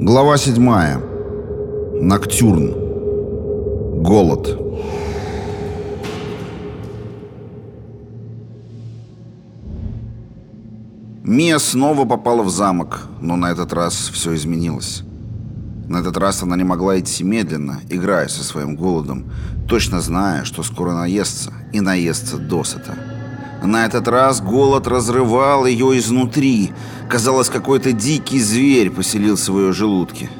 Глава 7. Ноктюрн. Голод. Мия снова попала в замок, но на этот раз все изменилось. На этот раз она не могла идти медленно, играя со своим голодом, точно зная, что скоро наестся, и наестся досыта. На этот раз голод разрывал ее изнутри. Казалось, какой-то дикий зверь поселился в ее желудке.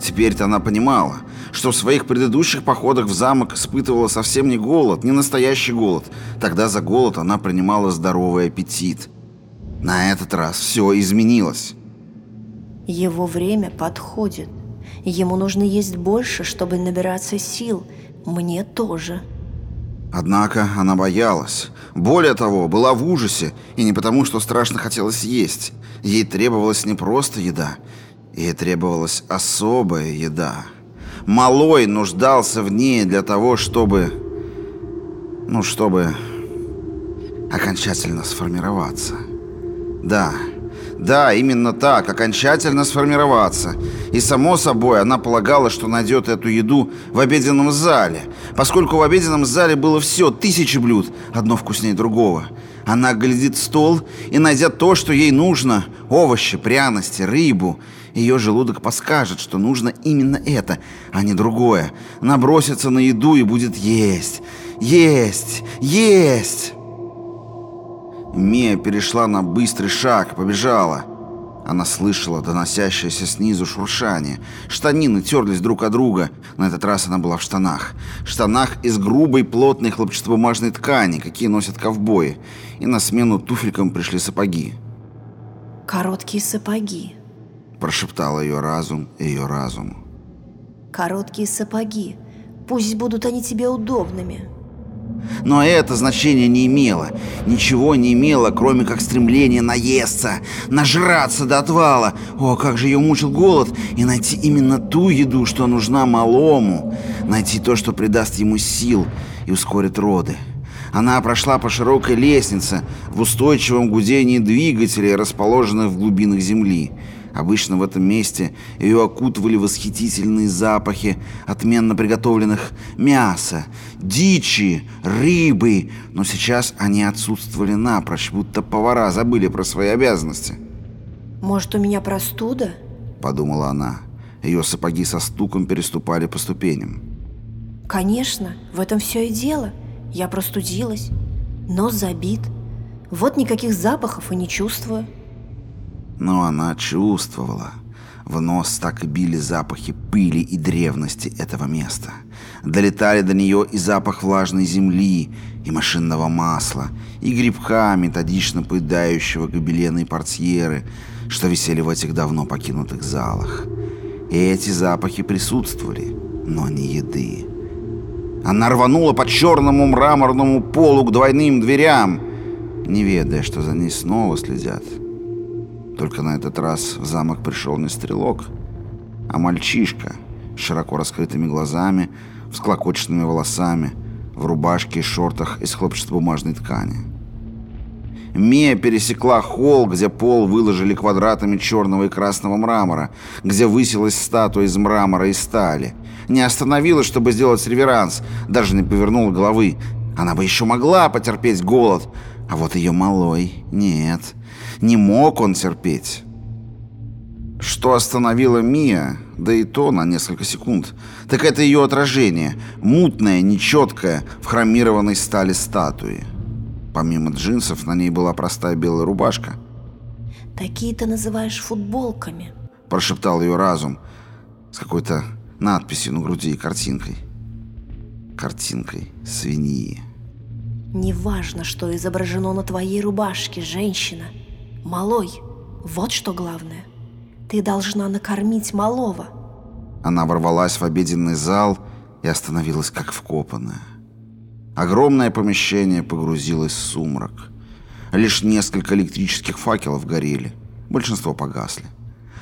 Теперь-то она понимала, что в своих предыдущих походах в замок испытывала совсем не голод, не настоящий голод. Тогда за голод она принимала здоровый аппетит. На этот раз все изменилось. Его время подходит. Ему нужно есть больше, чтобы набираться сил. Мне тоже. Однако она боялась. Более того, была в ужасе, и не потому, что страшно хотелось есть. Ей требовалась не просто еда, ей требовалась особая еда. Малой нуждался в ней для того, чтобы... Ну, чтобы окончательно сформироваться. Да, да, именно так, окончательно сформироваться. И само собой, она полагала, что найдет эту еду в обеденном зале, поскольку в обеденном зале было все, тысячи блюд, одно вкуснее другого. Она глядит в стол и, найдя то, что ей нужно, овощи, пряности, рыбу, ее желудок подскажет, что нужно именно это, а не другое. Набросится на еду и будет есть, есть, есть. Мия перешла на быстрый шаг, побежала. Она слышала доносящееся снизу шуршание. Штанины терлись друг от друга. На этот раз она была в штанах. Штанах из грубой плотной хлопчатобумажной ткани, какие носят ковбои. И на смену туфелькам пришли сапоги. «Короткие сапоги», – прошептал ее разум ее разум. «Короткие сапоги. Пусть будут они тебе удобными». Но это значение не имело. Ничего не имело, кроме как стремления наесться, нажраться до отвала. О, как же ее мучил голод. И найти именно ту еду, что нужна малому. Найти то, что придаст ему сил и ускорит роды. Она прошла по широкой лестнице в устойчивом гудении двигателей, расположенных в глубинах земли. Обычно в этом месте ее окутывали восхитительные запахи отменно приготовленных мяса, дичи, рыбы, но сейчас они отсутствовали напрочь, будто повара забыли про свои обязанности. «Может, у меня простуда?» – подумала она. Ее сапоги со стуком переступали по ступеням. «Конечно, в этом все и дело. Я простудилась. Нос забит. Вот никаких запахов и не чувствую». Но она чувствовала. В нос так и били запахи пыли и древности этого места. Долетали до нее и запах влажной земли, и машинного масла, и грибка, методично поедающего гобелены и портьеры, что висели в этих давно покинутых залах. И эти запахи присутствовали, но не еды. Она рванула по черному мраморному полу к двойным дверям, не ведая, что за ней снова следят. Только на этот раз в замок пришел не стрелок, а мальчишка с широко раскрытыми глазами, всклокоченными волосами, в рубашке и шортах из хлопчатобумажной ткани. Мия пересекла холл, где пол выложили квадратами черного и красного мрамора, где высилась статуя из мрамора и стали. Не остановилась, чтобы сделать реверанс, даже не повернула головы. Она бы еще могла потерпеть голод, а вот ее малой нет. Не мог он терпеть. Что остановило Мия, да и то на несколько секунд, так это ее отражение, мутное, нечеткое, в хромированной стали статуи. Помимо джинсов на ней была простая белая рубашка. «Такие ты называешь футболками», – прошептал ее разум с какой-то надписью на груди и картинкой. Картинкой свиньи. «Неважно, что изображено на твоей рубашке, женщина», Малой, вот что главное. Ты должна накормить малого. Она ворвалась в обеденный зал и остановилась как вкопанная. Огромное помещение погрузилось в сумрак. Лишь несколько электрических факелов горели. Большинство погасли.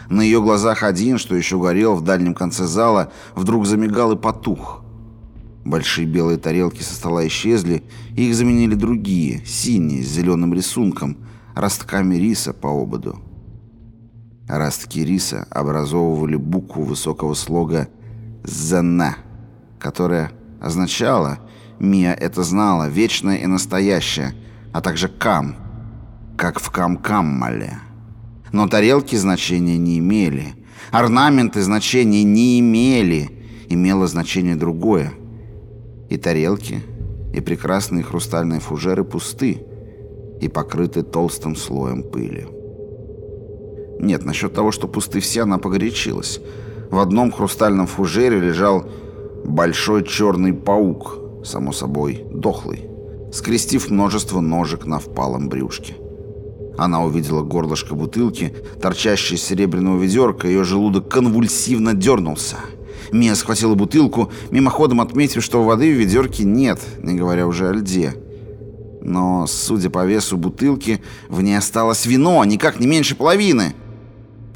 На ее глазах один, что еще горел в дальнем конце зала, вдруг замигал и потух. Большие белые тарелки со стола исчезли, их заменили другие, синие, с зеленым рисунком – ростками риса по ободу. Ростки риса образовывали букву высокого слога «ЗН», которая означала, Мия это знала, вечное и настоящее, а также «кам», как в Кам-Каммале. Но тарелки значения не имели, орнаменты значения не имели, имело значение другое. И тарелки, и прекрасные хрустальные фужеры пусты и покрыты толстым слоем пыли. Нет, насчет того, что пусты все, она погорячилась. В одном хрустальном фужере лежал большой черный паук, само собой, дохлый, скрестив множество ножек на впалом брюшке. Она увидела горлышко бутылки, торчащее из серебряного ведерка, ее желудок конвульсивно дернулся. Мия схватила бутылку, мимоходом отметив, что воды в ведерке нет, не говоря уже о льде. Но, судя по весу бутылки, в ней осталось вино, никак не меньше половины.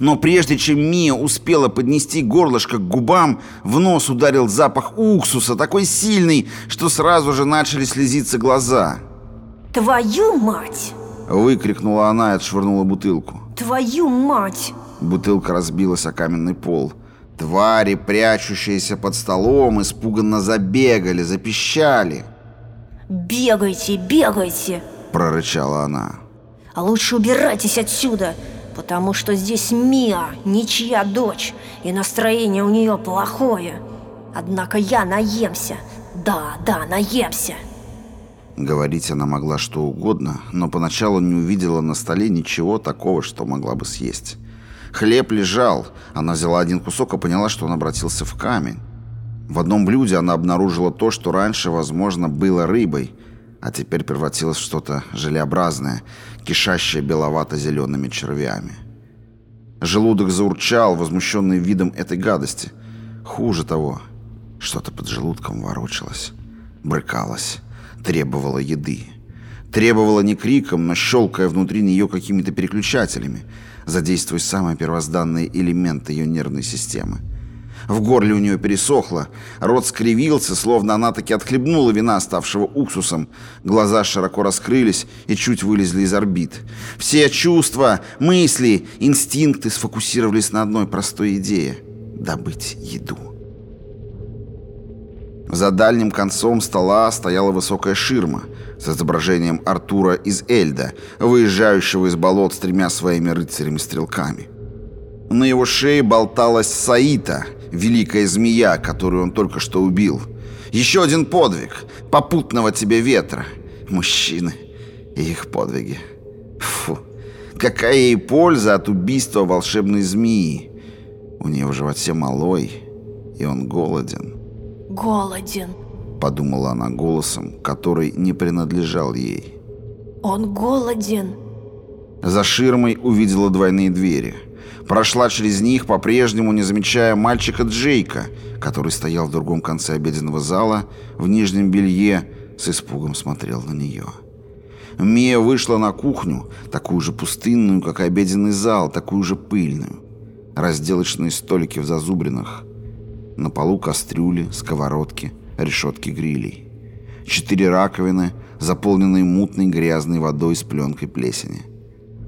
Но прежде чем Мия успела поднести горлышко к губам, в нос ударил запах уксуса, такой сильный, что сразу же начали слезиться глаза. «Твою мать!» — выкрикнула она и отшвырнула бутылку. «Твою мать!» Бутылка разбилась о каменный пол. Твари, прячущиеся под столом, испуганно забегали, запищали. «Бегайте, бегайте!» — прорычала она. «А лучше убирайтесь отсюда! потому что здесь Мия, ничья дочь, и настроение у нее плохое. Однако я наемся. Да, да, наемся. Говорить она могла что угодно, но поначалу не увидела на столе ничего такого, что могла бы съесть. Хлеб лежал. Она взяла один кусок и поняла, что он обратился в камень. В одном блюде она обнаружила то, что раньше, возможно, было рыбой, а теперь превратилось в что-то желеобразное, кишащее беловато-зелеными червями. Желудок заурчал, возмущенный видом этой гадости. Хуже того, что-то под желудком ворочалось, брыкалось, требовало еды. Требовало не криком, но щелкая внутри нее какими-то переключателями, задействуя самые первозданные элементы ее нервной системы – в горле у нее пересохло, рот скривился, словно она таки отхлебнула вина, ставшего уксусом. Глаза широко раскрылись и чуть вылезли из орбит. Все чувства, мысли, инстинкты сфокусировались на одной простой идее — добыть еду. За дальним концом стола стояла высокая ширма с изображением Артура из Эльда, выезжающего из болот с тремя своими рыцарями-стрелками. На его шее болталась Саита — великая змея, которую он только что убил. Еще один подвиг попутного тебе ветра. Мужчины и их подвиги. Фу, какая ей польза от убийства волшебной змеи? У нее в животе малой, и он голоден. Голоден, подумала она голосом, который не принадлежал ей. Он голоден. За ширмой увидела двойные двери – прошла через них, по-прежнему не замечая мальчика Джейка, который стоял в другом конце обеденного зала, в нижнем белье, с испугом смотрел на нее. Мия вышла на кухню, такую же пустынную, как и обеденный зал, такую же пыльную. Разделочные столики в зазубринах. На полу кастрюли, сковородки, решетки грилей. Четыре раковины, заполненные мутной грязной водой с пленкой плесени.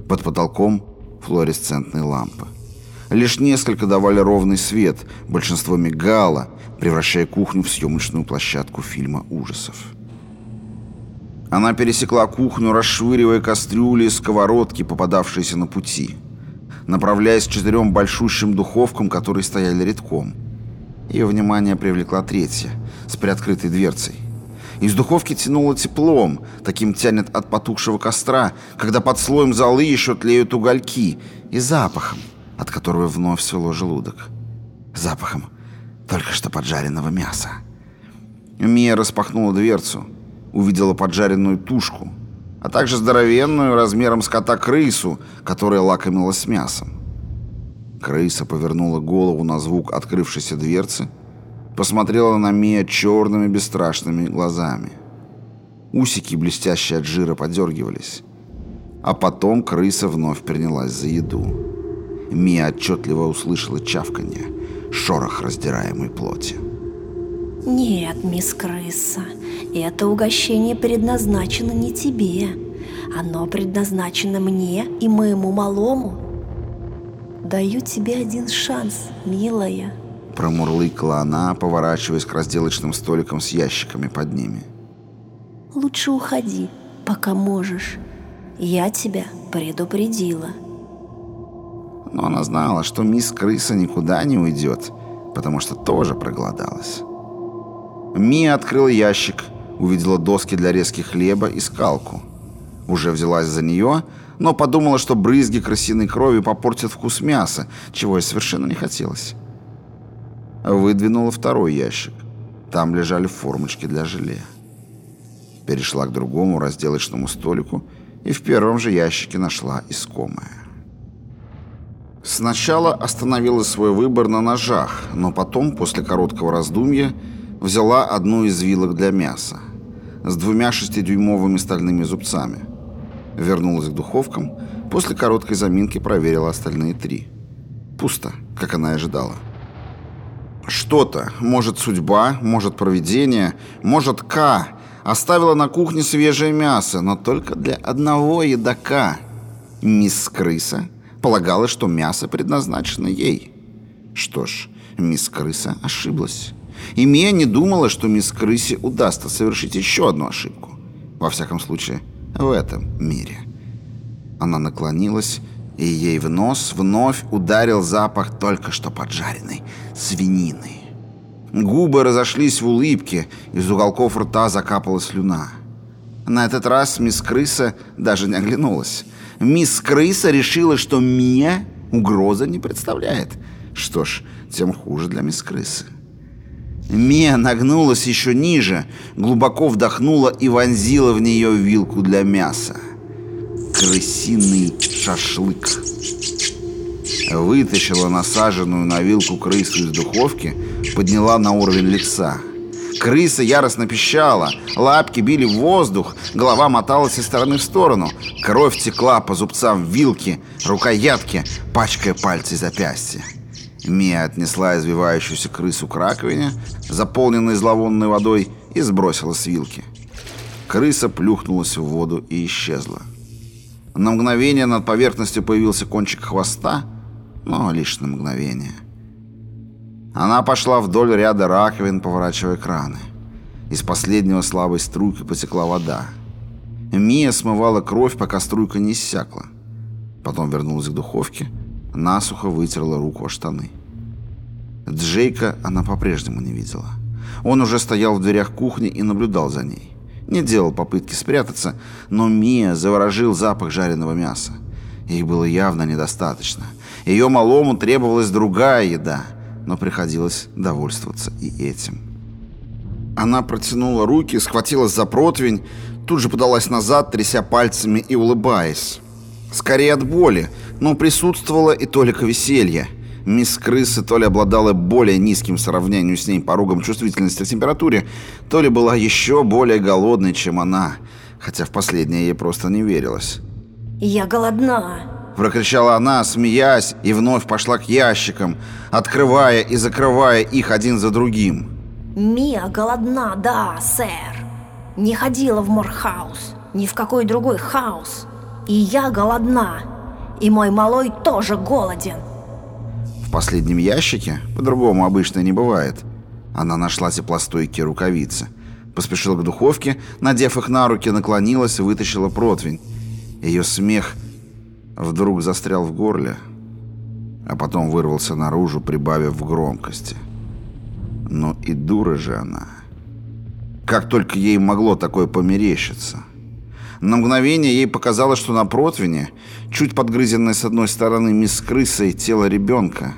Под потолком флуоресцентные лампы. Лишь несколько давали ровный свет, большинство мигало, превращая кухню в съемочную площадку фильма ужасов. Она пересекла кухню, расшвыривая кастрюли и сковородки, попадавшиеся на пути, направляясь к четырем большущим духовкам, которые стояли редком. Ее внимание привлекла третья, с приоткрытой дверцей. Из духовки тянуло теплом, таким тянет от потухшего костра, когда под слоем золы еще тлеют угольки, и запахом, от которого вновь свело желудок. Запахом только что поджаренного мяса. Мия распахнула дверцу, увидела поджаренную тушку, а также здоровенную размером с кота крысу, которая лакомилась мясом. Крыса повернула голову на звук открывшейся дверцы посмотрела на Мия черными бесстрашными глазами. Усики, блестящие от жира, подергивались. А потом крыса вновь принялась за еду. Мия отчетливо услышала чавканье, шорох раздираемой плоти. «Нет, мисс Крыса, это угощение предназначено не тебе. Оно предназначено мне и моему малому». Даю тебе один шанс, милая. Промурлыкала она, поворачиваясь к разделочным столикам с ящиками под ними. Лучше уходи, пока можешь. Я тебя предупредила. Но она знала, что мисс Крыса никуда не уйдет, потому что тоже проголодалась. Мия открыла ящик, увидела доски для резки хлеба и скалку. Уже взялась за нее, но подумала, что брызги крысиной крови попортят вкус мяса, чего ей совершенно не хотелось. Выдвинула второй ящик. Там лежали формочки для желе. Перешла к другому разделочному столику и в первом же ящике нашла искомое. Сначала остановила свой выбор на ножах, но потом, после короткого раздумья, взяла одну из вилок для мяса с двумя шестидюймовыми стальными зубцами. Вернулась к духовкам, после короткой заминки проверила остальные три. Пусто, как она и ожидала. Что-то, может судьба, может провидение, может К, оставила на кухне свежее мясо, но только для одного едока. Мисс Крыса полагала, что мясо предназначено ей. Что ж, мисс Крыса ошиблась. И Мия не думала, что мисс Крысе удастся совершить еще одну ошибку. Во всяком случае, в этом мире. Она наклонилась, и ей в нос вновь ударил запах только что поджаренной свинины. Губы разошлись в улыбке, из уголков рта закапала слюна. На этот раз мисс Крыса даже не оглянулась. Мисс Крыса решила, что Мия угроза не представляет. Что ж, тем хуже для мисс Крысы. Мия нагнулась еще ниже, глубоко вдохнула и вонзила в нее вилку для мяса. Крысиный шашлык. Вытащила насаженную на вилку крысу из духовки, подняла на уровень лица. Крыса яростно пищала, лапки били в воздух, голова моталась из стороны в сторону, кровь текла по зубцам вилки, рукоятки, пачкая пальцы запястья. Мия отнесла извивающуюся крысу к раковине, заполненной зловонной водой, и сбросила с вилки. Крыса плюхнулась в воду и исчезла. На мгновение над поверхностью появился кончик хвоста, но лишь на мгновение. Она пошла вдоль ряда раковин, поворачивая краны. Из последнего слабой струйки потекла вода. Мия смывала кровь, пока струйка не иссякла. Потом вернулась к духовке, насухо вытерла руку о штаны. Джейка она по-прежнему не видела. Он уже стоял в дверях кухни и наблюдал за ней. Не делал попытки спрятаться, но Мия заворожил запах жареного мяса. Их было явно недостаточно. Ее малому требовалась другая еда, но приходилось довольствоваться и этим. Она протянула руки, схватилась за противень, тут же подалась назад, тряся пальцами и улыбаясь. Скорее от боли, но присутствовало и толика веселья. Мисс Крысы то ли обладала более низким в сравнении с ней порогом чувствительности к температуре, то ли была еще более голодной, чем она, хотя в последнее ей просто не верилось. «Я голодна!» Прокричала она, смеясь, и вновь пошла к ящикам, открывая и закрывая их один за другим. «Мия голодна, да, сэр. Не ходила в Морхаус, ни в какой другой house. И я голодна. И мой малой тоже голоден. В последнем ящике, по-другому обычно не бывает, она нашла теплостойкие рукавицы. Поспешила к духовке, надев их на руки, наклонилась и вытащила противень. Ее смех вдруг застрял в горле, а потом вырвался наружу, прибавив в громкости. Но и дура же она. Как только ей могло такое померещиться. На мгновение ей показалось, что на противне, чуть подгрызенное с одной стороны мисс крысой тело ребенка.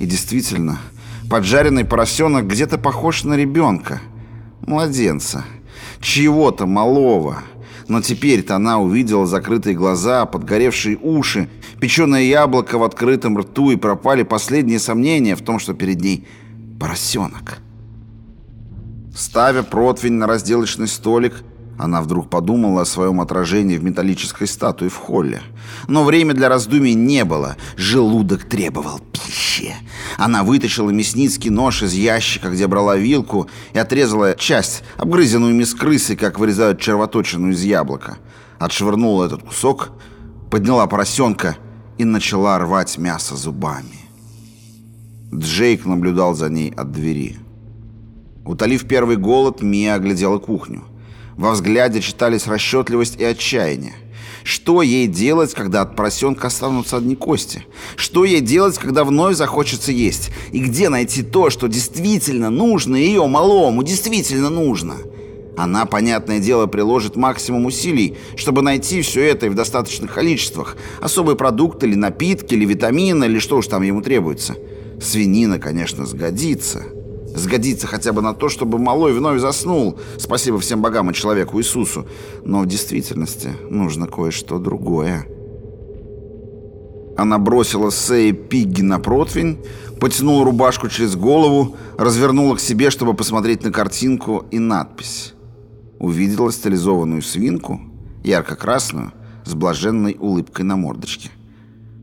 И действительно, поджаренный поросенок где-то похож на ребенка. Младенца. Чьего-то малого. Но теперь-то она увидела закрытые глаза, подгоревшие уши, печеное яблоко в открытом рту и пропали последние сомнения в том, что перед ней поросенок. Ставя противень на разделочный столик, она вдруг подумала о своем отражении в металлической статуе в холле. Но время для раздумий не было. Желудок требовал пищи. Она вытащила мясницкий нож из ящика, где брала вилку, и отрезала часть, обгрызенную мисс крысой, как вырезают червоточину из яблока. Отшвырнула этот кусок, подняла поросенка и начала рвать мясо зубами. Джейк наблюдал за ней от двери. Утолив первый голод, Мия оглядела кухню. Во взгляде читались расчетливость и отчаяние. Что ей делать, когда от поросенка останутся одни кости? Что ей делать, когда вновь захочется есть? И где найти то, что действительно нужно ее малому, действительно нужно? Она, понятное дело, приложит максимум усилий, чтобы найти все это и в достаточных количествах. Особый продукт или напитки, или витамины, или что уж там ему требуется. Свинина, конечно, сгодится. Сгодится хотя бы на то, чтобы малой вновь заснул. Спасибо всем богам и человеку Иисусу. Но в действительности нужно кое-что другое. Она бросила Сэй Пигги на противень, потянула рубашку через голову, развернула к себе, чтобы посмотреть на картинку и надпись. Увидела стилизованную свинку, ярко-красную, с блаженной улыбкой на мордочке.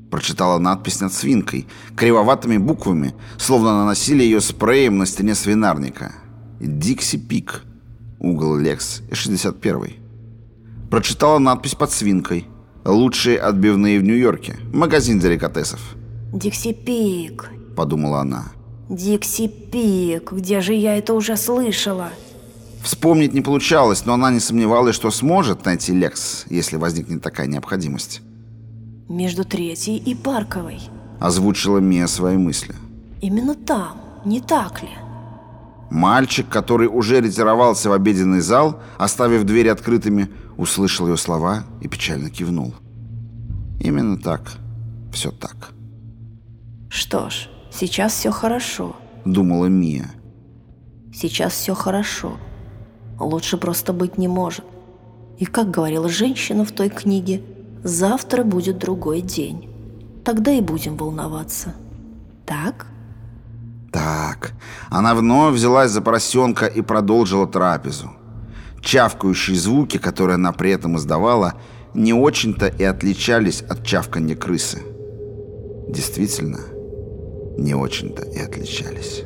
Прочитала надпись над свинкой, кривоватыми буквами, словно наносили ее спреем на стене свинарника. «Дикси Пик», угол Лекс, 61 Прочитала надпись под свинкой. «Лучшие отбивные в Нью-Йорке. Магазин деликатесов». «Дикси Пик», — подумала она. «Дикси Пик, где же я это уже слышала?» Вспомнить не получалось, но она не сомневалась, что сможет найти Лекс, если возникнет такая необходимость. Между третьей и парковой. Озвучила Мия свои мысли. Именно там, не так ли? Мальчик, который уже ретировался в обеденный зал, оставив двери открытыми, услышал ее слова и печально кивнул. Именно так. Все так. Что ж, сейчас все хорошо. Думала Мия. Сейчас все хорошо. Лучше просто быть не может. И как говорила женщина в той книге, Завтра будет другой день. Тогда и будем волноваться. Так? Так. Она вновь взялась за поросенка и продолжила трапезу. Чавкающие звуки, которые она при этом издавала, не очень-то и отличались от чавканья крысы. Действительно, не очень-то и отличались.